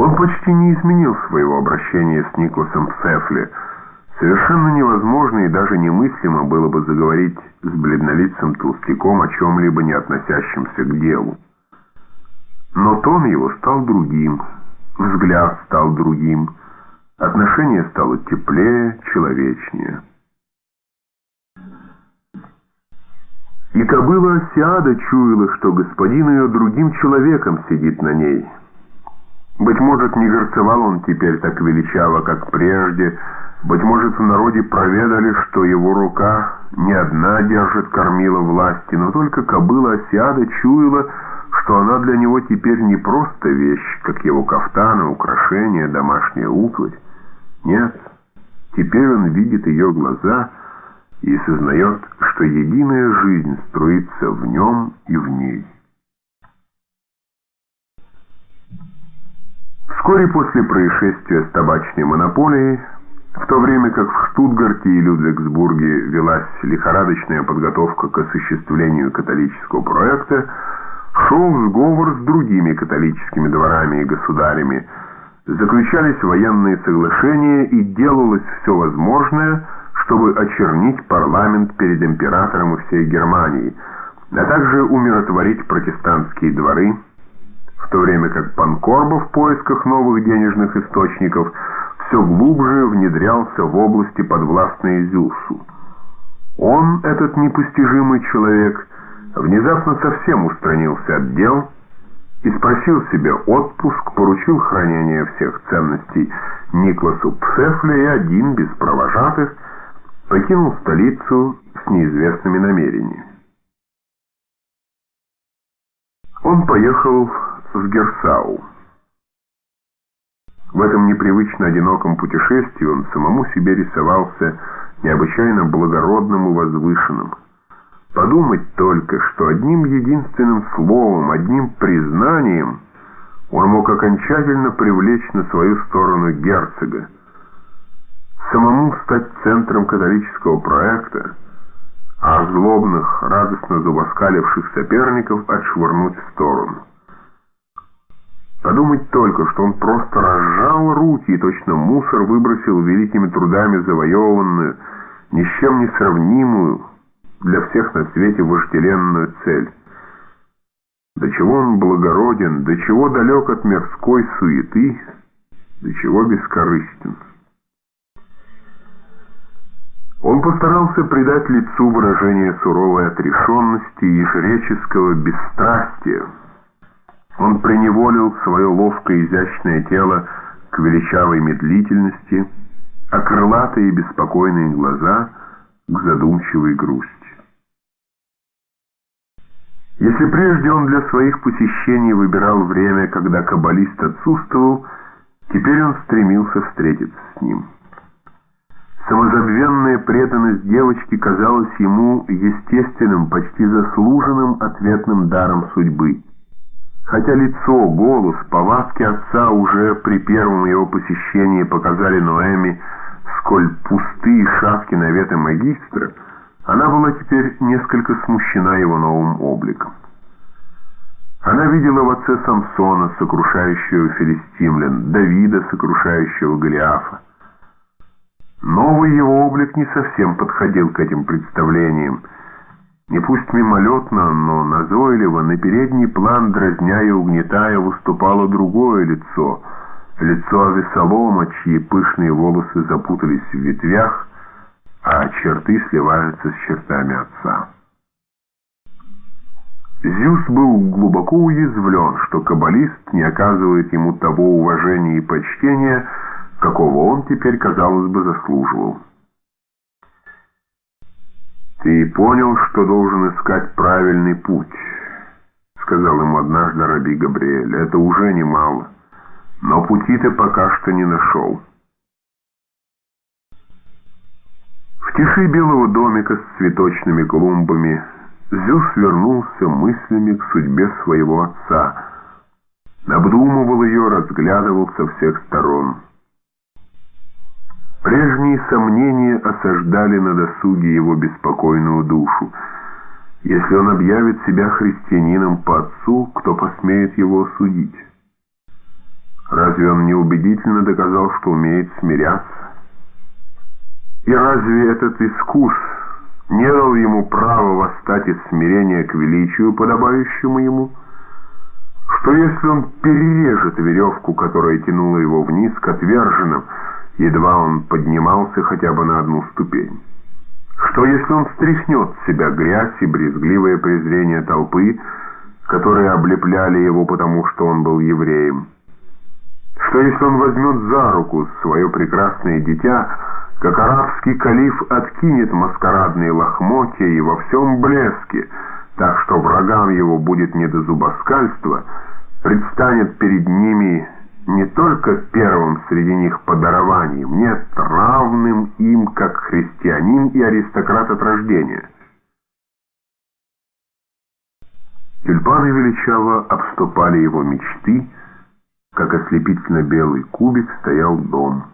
Он почти не изменил своего обращения с Никласом Сефли. Совершенно невозможно и даже немыслимо было бы заговорить с бледнолицым толстяком о чем-либо не относящемся к делу. Но тон его стал другим, взгляд стал другим, отношение стало теплее, человечнее. И кобыла Осиада чуяла, что господин ее другим человеком сидит на ней. Быть может, не горцевал он теперь так величаво, как прежде, быть может, в народе проведали, что его рука не одна держит кормила власти, но только кобыла Осиада чуяла, что она для него теперь не просто вещь, как его кафтаны, украшения, домашняя утварь. Нет, теперь он видит ее глаза и сознает, что единая жизнь струится в нем и в ней. Вскоре после происшествия с табачной монополией, в то время как в Штутгарте и Людвигсбурге велась лихорадочная подготовка к осуществлению католического проекта, шел сговор с другими католическими дворами и государями, заключались военные соглашения и делалось все возможное, чтобы очернить парламент перед императором и всей Германией, а также умиротворить протестантские дворы, то время как Панкорбо в поисках новых денежных источников все глубже внедрялся в области подвластной Зюсу. Он, этот непостижимый человек, внезапно совсем устранился от дел и спросил себе отпуск, поручил хранение всех ценностей Никласу Псефле и один, без провожатых, покинул столицу с неизвестными намерениями. Он поехал в Герсау. В этом непривычно одиноком путешествии он самому себе рисовался необычайно благородным и возвышенным. Подумать только, что одним единственным словом, одним признанием он мог окончательно привлечь на свою сторону герцога, самому стать центром католического проекта, а злобных, радостно зубоскаливших соперников отшвырнуть в сторону. Подумать только, что он просто разжал руки и точно мусор выбросил великими трудами завоеванную, ни с чем не сравнимую, для всех на свете вожделенную цель. До чего он благороден, до чего далек от мирской суеты, до чего бескорыстен. Он постарался придать лицу выражение суровой отрешенности и жреческого бесстрастия. Он приневолил свое ловкое изящное тело к величавой медлительности, а крылатые и беспокойные глаза к задумчивой грусти. Если прежде он для своих посещений выбирал время, когда каббалист отсутствовал, теперь он стремился встретиться с ним. Самозабвенная преданность девочки казалась ему естественным, почти заслуженным ответным даром судьбы. Хотя лицо, голос, повадки отца уже при первом его посещении показали Ноэми, сколь пустые шапки наветы магистра, она была теперь несколько смущена его новым обликом. Она видела в отце Самсона, сокрушающего филистимлян, Давида, сокрушающего Голиафа. Новый его облик не совсем подходил к этим представлениям. Не пусть мимолетно, но назойливо на передний план, дразня и угнетая, выступало другое лицо. Лицо Авесолома, чьи пышные волосы запутались в ветвях, а черты сливаются с чертами отца. Зюс был глубоко уязвлен, что каббалист не оказывает ему того уважения и почтения, какого он теперь, казалось бы, заслуживал. «Ты понял, что должен искать правильный путь», — сказал ему однажды Раби Габриэль. «Это уже немало, но пути ты пока что не нашел». В тиши белого домика с цветочными клумбами Зюс вернулся мыслями к судьбе своего отца, обдумывал ее, разглядывал со всех сторон. Прежние сомнения осаждали на досуге его беспокойную душу. Если он объявит себя христианином по отцу, кто посмеет его осудить? Разве он неубедительно доказал, что умеет смиряться? И разве этот искус не дал ему права восстать из смирения к величию, подобающему ему? Что если он перережет веревку, которая тянула его вниз к отверженным, едва он поднимался хотя бы на одну ступень? Что если он стряхнет с себя грязь и брезгливое презрение толпы, которые облепляли его потому, что он был евреем? Что если он возьмет за руку свое прекрасное дитя, как арабский калиф откинет маскарадные лохмотья и во всем блеске, так что врагам его будет не до зубоскальства, предстанет перед ними не только первым среди них подарованием, нет, равным им, как христианин и аристократ от рождения. Тюльпаны величаво обступали его мечты, как ослепительно белый кубик стоял дом.